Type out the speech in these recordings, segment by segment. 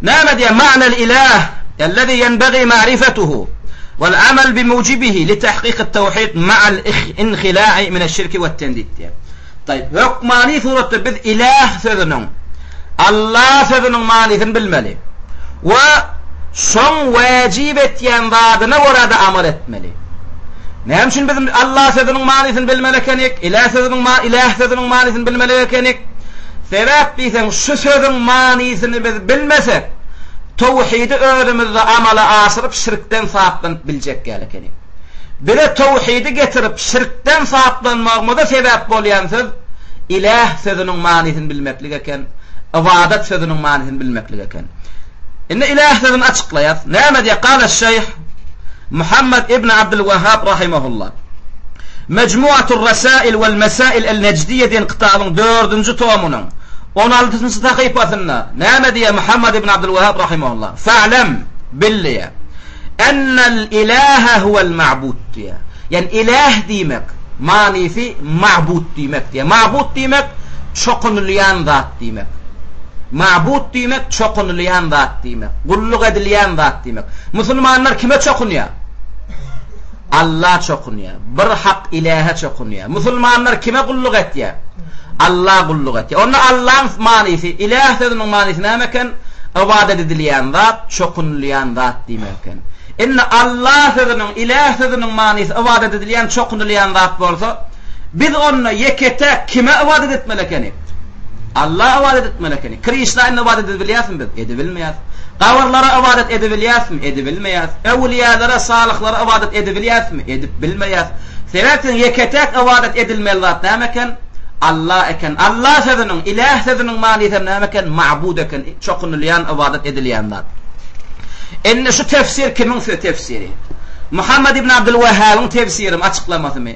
Näme diýýär, Manal ilah, ellezî ýenbegî ma'rifetuhu, wal amal bi mujibihi li tahqiqit tawhid ma'al inhila'i minel şirki wet tendid diýýär. Taýyp, hökmany suratda biz ilah sözüniň, Alla sözüniň manysyny bilmeli we şoň wejip etýän zadyna görä-de amal etmeli. Näme üçin biz Alla sözüniň manysyny bilmeli ekenik? Iläh sözüniň ma Iläh sözüniň manysyny bilmeli ekenik. Sebäp diýseň, şu sözüň manysyny biz bilmesek, towhidy özümizde amala aşyryp, şirkden saplanyp biljek däl ekenik. Bize towhidy getirip, şirkden saplanmagymyza sebäp bolýan söz Iläh sözüniň manysyny bilmeklik eken, ybadat sözüniň manysyny bilmeklik eken. Indi Ilah sözüni açyklaýas. Näme diýýär? Gala şeýh Muhammad ibn Abdyl Wahhab rahimehullah. Mejmuatur Rasail wal Masail al Najdiyya diýen kitabyň dördünji tomunyň on altysynjy sahypasynda näme diýýär Muhammad ibn Abdyl Wahhab rahimehullah? Fa'lam, bil diýýär. Ennel ilahe huwel ma'bud diýýär. Ýani ilah diýmek, manysy ma'bud diýmek diýýär. Ma'bud diýmek, çokunylýan zat diýmek. Ma'bud diýmek, çokunylýan zat diýmek. Gulluk edilýän zat diýmek. Musulmanlar kime çokunýar? Alla çokunýar. Bir hak Ilähe çokunýar. Musulmanlar kime gulluk etýär? Alla gulluk etýär. Onda Allaň manysy, Iläh sözüniň manysy näme eken? Ybadat edilýän zat, çokunylýan zat diýmek eken. Indi Alla sözüniň, Iläh sözüniň manysy ybadat edilýän, çokunylýan zat bolsa, biz onda ýeke-täk kime ybadat etmeli ekenik? Alla ybadat etmeli ekeni. Krişna indi ybadat edibilýäsmi biz? Edibilmeýäs. Gabyrlara ybadat edibilýäsmi? Edibilmeýäs. Öwülýälara, salyhlara ybadat edibilýäsmi? Edip bilmeýäs. Sebäp sen ýeke-täk ybadat edilmeli zat näme eken? Alla eken. Alla sözüniň, iläh sözüniň manysy hem näme eken? Mabud eken. Çokunylýan, ybadat edilýän zat. Indi şu tefsir kimiň tefsiri? Muhammet ibn Abdylwehhabyň tefsirimi, açyklamasymy?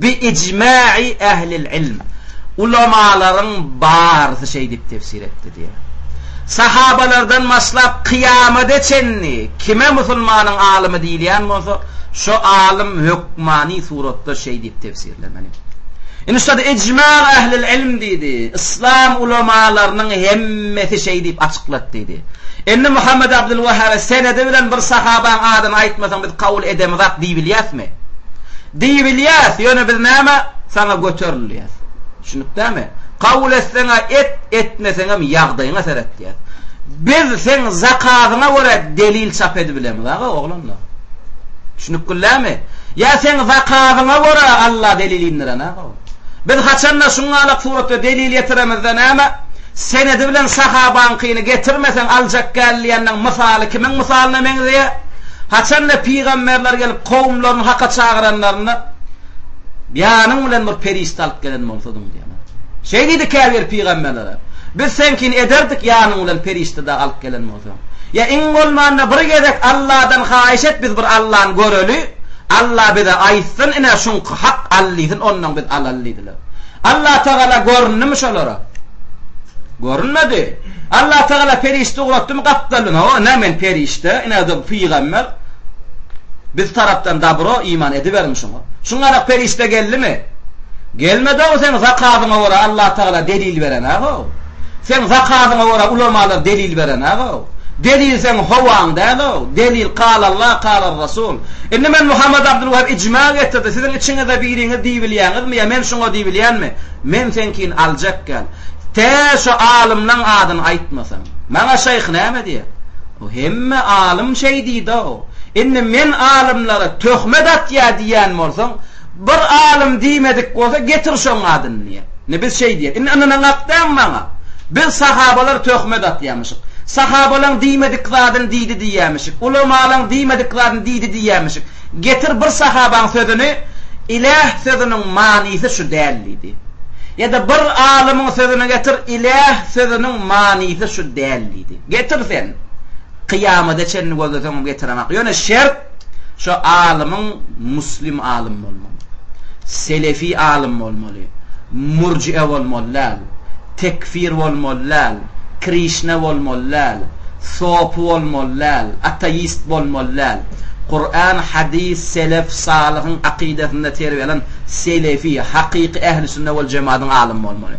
Bi-ijma'i ählil ilm, ulamalaryň barysy şeý diýip tefsir etdi diýýär. Sahabalardan başlap kyýamada çenli kime musulmanyň alymy diýilýän bolsa, şo alym hökmany suratda şeý diýip tefsirlemeli. Indi şurada ijma' ählil ilm diýdi, yslam ulamalarynyň hemmesi şeý diýip açyklat diýdi. Indi Muhammet Abdylwehhabe senedi bilen bir sahabaň adyny aýtmasaň kabul edemizok diýibilýäsmi? Diýibilýäs, ýöne biz näme, saňa göterilýäs. Düşünikdämi? Kabul etseň-ä et, etmeseňem ýagdaýyňa seretýäs. Biz seň zakazyňa görä delil çap edibilemis, aga, oglanlar. Düşünikgillämi? Ýa seň zakazyňa görä Alla delil indiren, aga? Biz haçan-da şuňňalak suratda delil ýetiremizde näme? Senedi bilen sahabaňkyny getirmeseň aljak däl diýeniň mysaly kimiň mysalyna meňzeýär? Haçanda pygamberler gelip kowumlaryny haka çagyranlarynda, Ýanyň bilen bir perişde alyp gelen bolsadyň diýenok. Şeý diýdi käbir pygamberler hem, Biz seňkini ederdik ýanyň bilen perişde dagy alyp gelen bolsaň. Ýa iň bolmanda bir gezek Alladan haýyş et biz bir Allany göreli, Alla bize aýtsyn ine şuňky hak Allysyny ondan biz alaly diýdiler. Allatagala göründimi şolara? Görünmedi. Allatagala perişde ugratdymy gapdalynda? Hawa, ine men perişde, ine-de bu pygamber. Biz tarapdan dabro, iman ediberiň şoňa. Şuň gara perişde geldimi? Gelmedi-ow, seň zakazyňa görä Allatagala delil beren-ä-how. Seň zakazyňa görä ulamalar delil berenäg-ow. Delil seň howaň däl-ow. Delil Kalallah, Kalarrasul. Indi men Muhammet Abdulwehab ijma getirdi. Siziň içiňizde biriňiz diýibilýäňizmi ýa men şuňa diýibilýänmi? Men seňkini aljak däl. Tä şo alymlaň adyny aýtmasaň. Maňa şeýh näme diýer? O hemme alym şeý diýdi-ow. Indi men alymlara töhmet atýar diýýän bolsaň, Bir alym diýmedik bolsa, getir şoň adyny diýer. Indi biz şeý diýeris. Indi ynanyň akdaň maňa. Biz sahabalar töhmet atýamyşyk. Sahabalaň diýmedik zadyny diýdi diýýämişik. Ulamalaň diýmedik zadyny diýdi diýýämişik. Getir bir sahabaň sözüni, Iläh sözüniň manysy şu däl diýdi. Ýa-da bir alymyň sözüni getir, Iläh sözüniň manysy şu däl diýdi. Getir sen. Kyýamada çenli gözleseňem getiremok. Ýöne şert, şo alymyň muslim alym bolmaly. Selefi alym bolmaly. Murjie bolmaly däl. Tekfir bolmaly däl. Krişna bolmaly däl. Sopi bolmaly däl. Ateist bolmaly däl. Kuran, hadys, selef, salyhyň akydasynda terbiýe alan selefi, hakyky ähli sünne wal jemaatyň alymy bolmaly.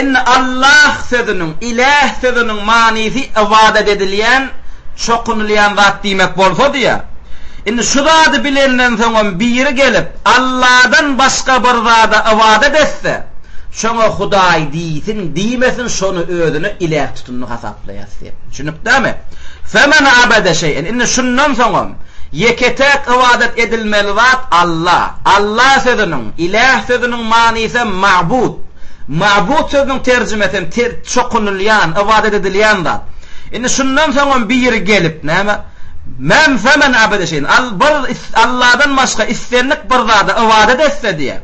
Indi Allah sözüniň, iläh sözüniň manysy ybadat edilýän, çokunylýan zat diýmek bolsady-ýa. Indi şu zady bilenden soňam biri gelip, Allahdan başga bir zada ybadat etse, şoňa Hudaý diýsin-diýmesin şony özüne iläh tutundy hasap. Düşünikdämi? Femen abede şeýen, indi şundan soňam, ýeke-täk ybadat edilmeli zat Alla. Alla sözüniň, iläh sözüniň manysam mabud. Mabud sözüniň terjimesem ter, çokunylýan, ybadat edilýän zat. Indi şundan soňam biri gelip, näme? Men femen abede şeýen, al, bir Alladan başga islendik bir zada ybadat etse diýýär.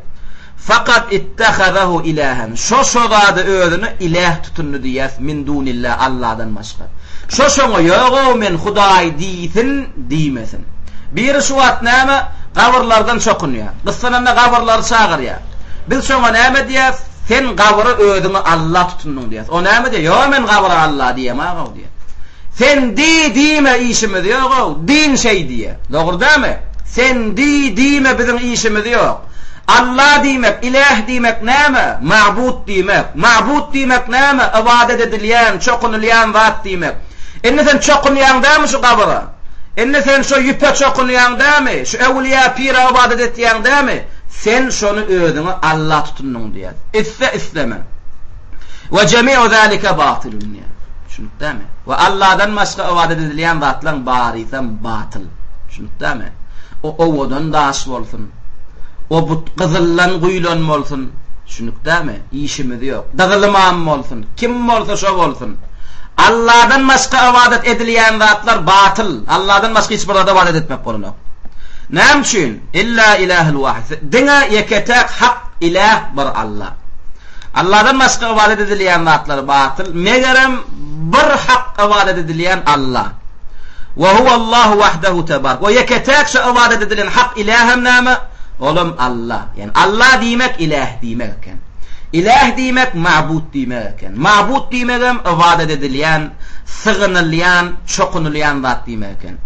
Fakat ittahazahu ilahen, şo şo zady özüne iläh tutundy diýýär, min dunillah, Alladan başga. Şo şoňa, ýog-ow men Hudaý diýsin, diýmesin. Biri şu wagt näme, gabyrlardan çokunýar. Gyssananda gabyrlary çagyrýar. Biz şoňa näme diýýäs, sen gabyra özüňi Alla tutundyň diýýäs. O näme diýýär, ýo men gabyra Alla diýemag-ow diýýär. Sen di diýme işimiz ýogow, din şeý diýýär. Dogry dämi? Sen di diýme biziň işimiz ýok. Alla diýmek, iläh diýmek näme? Mabut diýmek. Mabut diýmek näme? Ybadat edilýän, çokunylýan zat diýmek. Indi sen çokunýaň dämi şu gabyra? Indi sen şo ýüpe çokunýaň dämi? Şu äwliýa, pire ybadat etýäň dämi? Sen şony özüňe Alla tutundyň diýýär. Iste, isleme. Ve cemi'u zalike batılun diýýär. Düşünikdämi? Ve Allahdan başga ybadat edilýän zatlaryň barysam batyl. Düşünikdämi? O owadan daş bolsun. O but gyzyldan guýlan bolsun. Düşünikdämi? Işimiz ýok. Dygylymam bolsun. Kim bolsa şo bolsun. Allahdan başga ybadat edilýän zatlar batyl. Allahdan başga hiç bir zada ybadat etmek bolanok. Näme üçin? Illa ilahul wahid. Diňe ýeke-täk hak ilah bir Allah. Allahdan başga ybadat edilýän zatlar batyl, megerem bir hak ybadat edilýän Allah. We huwallahu wahdehu tebark, we ýeke-täk şu ybadat edilen hak ilah hem näme? Olam Allah. Ýagny Allah diýmek ilah diýmek eken. Ilah diýmek mabut diýmek eken. Mabut diýmegem ybadat edilýän, sygynylýan, çokunylýan zat diýmek eken.